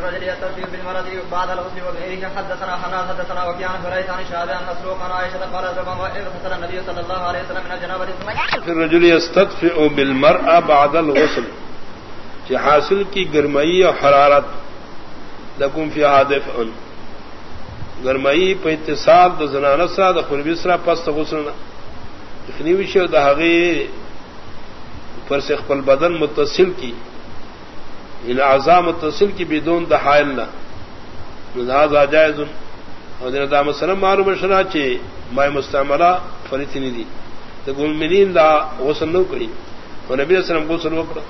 الرجل يستطيع بالمرض بعد الغسل وغيره حدثنا حناد حدثنا وكيان فريث عن شهاب عن مسروق عن عائشة قال زبما اغتسل النبي صلى الله عليه وسلم من الجنابة ثم الرجل يستطفئ بالمرأة بعد الغسل، کہ حاصل کی گرمئی اور حرارت، لکم فی حادف ان گرمئی پہ اتصال دا زنانہ سرا دا خلبی پست غسلنا اخنیوشی دا حقی پر سے خپل بدن متصل کی۔ ان اعضاء متصل کی بدون دا حائل نہ لہذا جائز. اور دین دا مسلم معلوم شنا چے مائے مستعملہ فریتنی دی تو گلمنین دا غسل نو کری اور نبی علیہ السلام غسل وکڑا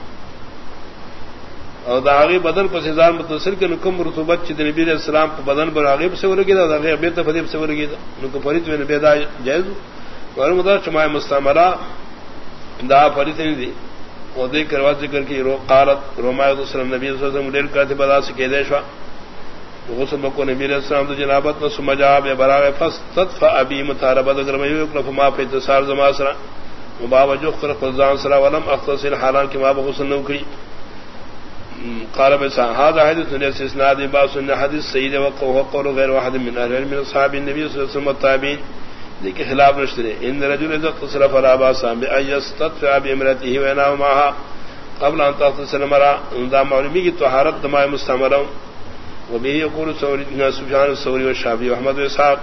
اور داغی بدن پر سزار متصل کے نکم رتوبت چی نبی علیہ السلام پر بدن پر آغیب سے ورگی دا داغی ابیت فدیب سے ورگی دا نکو فرید میں نبی دا جائز اور مدار چمائے مستعملہ دا فریتنی دی وہ دیکھ کر ذکر کی رو قالت رومایت وسلم نبی صلی اللہ علیہ وسلم ڈیر کرتے بدا سے کہ دیشوا غسل مکو نبی علیہ السلام تو جنابت نہ سمجھا بے براغ فستطف ابی مطالبہ اگر میں یکلف ما فی اتصال زما سرا وباب جو خر قزان سرا ولم، اختصر حالان کہ ما بغسل نو کری قال بس هذا حديث من اسناد باس حديث سيد وقول غير واحد من اهل من اصحاب النبي صلى الله عليه وسلم التابعين لیکن خلاف نشترے ان رجل اذا اتصل فلا باسا بأيستطفع بامرته ویناو معها۔ قبل ان تتصل مرا دا معلومی کی طہارت دماء مستمرہ وبه يقول سوري سفيان الثوري والشافعي واحمد واسحاق